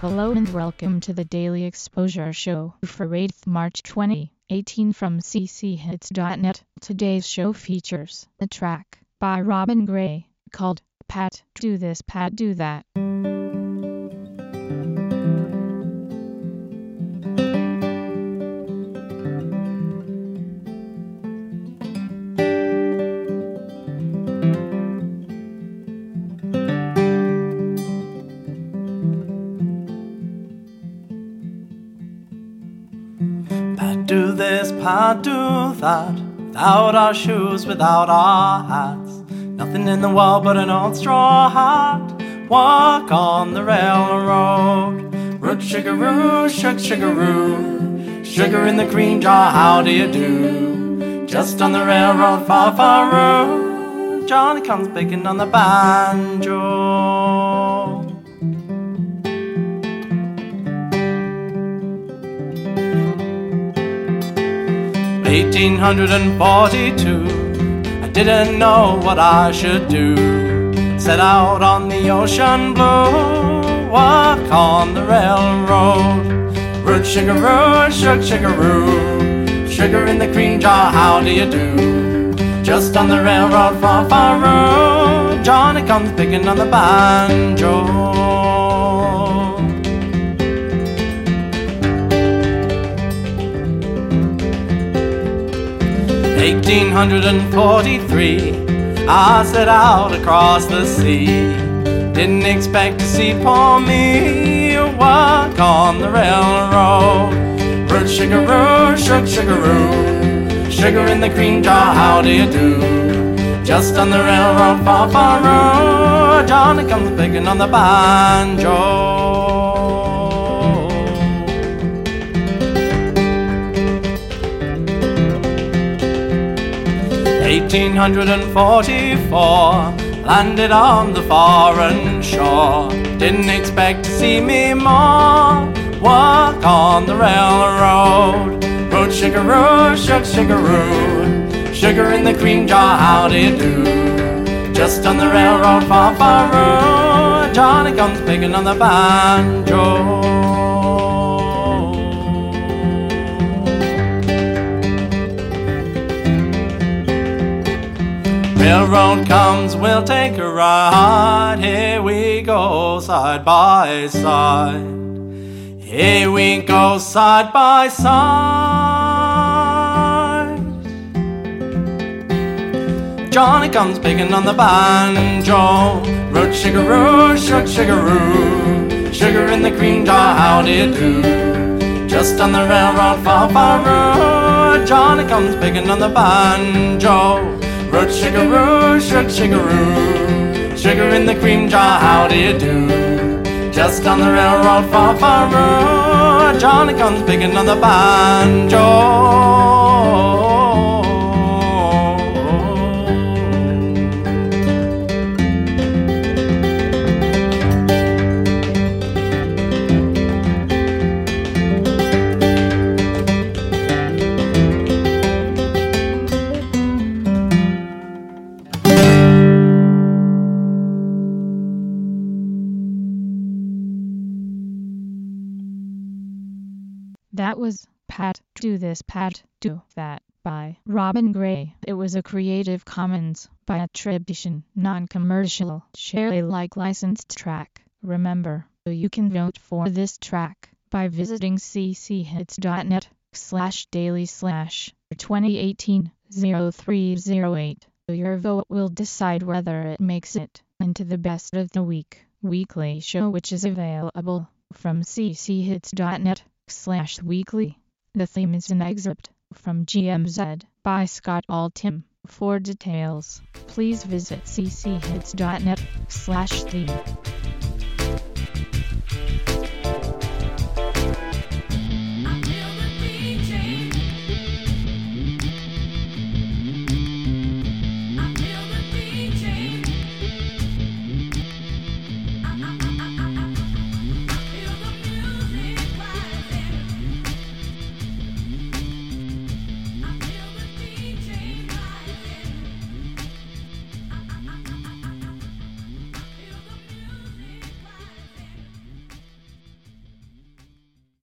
Hello and welcome to the Daily Exposure Show for 8th March 2018 from cchits.net. Today's show features a track by Robin Gray called Pat Do This Pat Do That. Pat do this, pat do that. Without our shoes, without our hats. Nothing in the world but an old straw hat. Walk on the railroad. Root sugaroo, shug sugaroo. Sugar in the cream jar, how do you do? Just on the railroad, far, far road. Johnny comes picking on the banjo. Eighteen hundred and forty-two. I didn't know what I should do. Set out on the ocean blue, walk on the railroad. Root sugar, sugar, sugar, root. Sugar in the cream jar, how do you do? Just on the railroad, far, far road. Johnny comes picking on the banjo. Eighteen hundred and forty-three, I set out across the sea. Didn't expect to see poor me a walk on the railroad. Root sugar, root, sugar, sugar, Sugar in the cream jar, how do you do? Just on the railroad, far, far road. Johnny comes picking on the banjo. Eighteen hundred and forty-four, landed on the foreign shore. Didn't expect to see me more. Walk on the railroad. Road sugar, sugar, sugar. Sugar in the cream jar, how do you do? Just on the railroad, far, far road. Johnny comes picking on the banjo. Railroad comes, we'll take a ride. Here we go, side by side. Here we go, side by side. Johnny comes picking on the banjo. Root sugar, sugar, sugar. Sugar in the cream jar, how do you do? Just on the railroad, far, far road. Johnny comes picking on the banjo. Root root, sugar, sugar. Sugar in the cream jar, how do you do? Just on the railroad, far, far road. Johnny comes picking on the banjo. That was Pat Do This Pat Do That by Robin Gray. It was a Creative Commons by attribution, non-commercial, share Alike licensed track. Remember, you can vote for this track by visiting cchits.net slash daily slash 2018 0308. Your vote will decide whether it makes it into the best of the week weekly show which is available from cchits.net slash weekly. The theme is an excerpt from Gee Whiz by Scott Altham. For details, please visit cchits.net slash theme.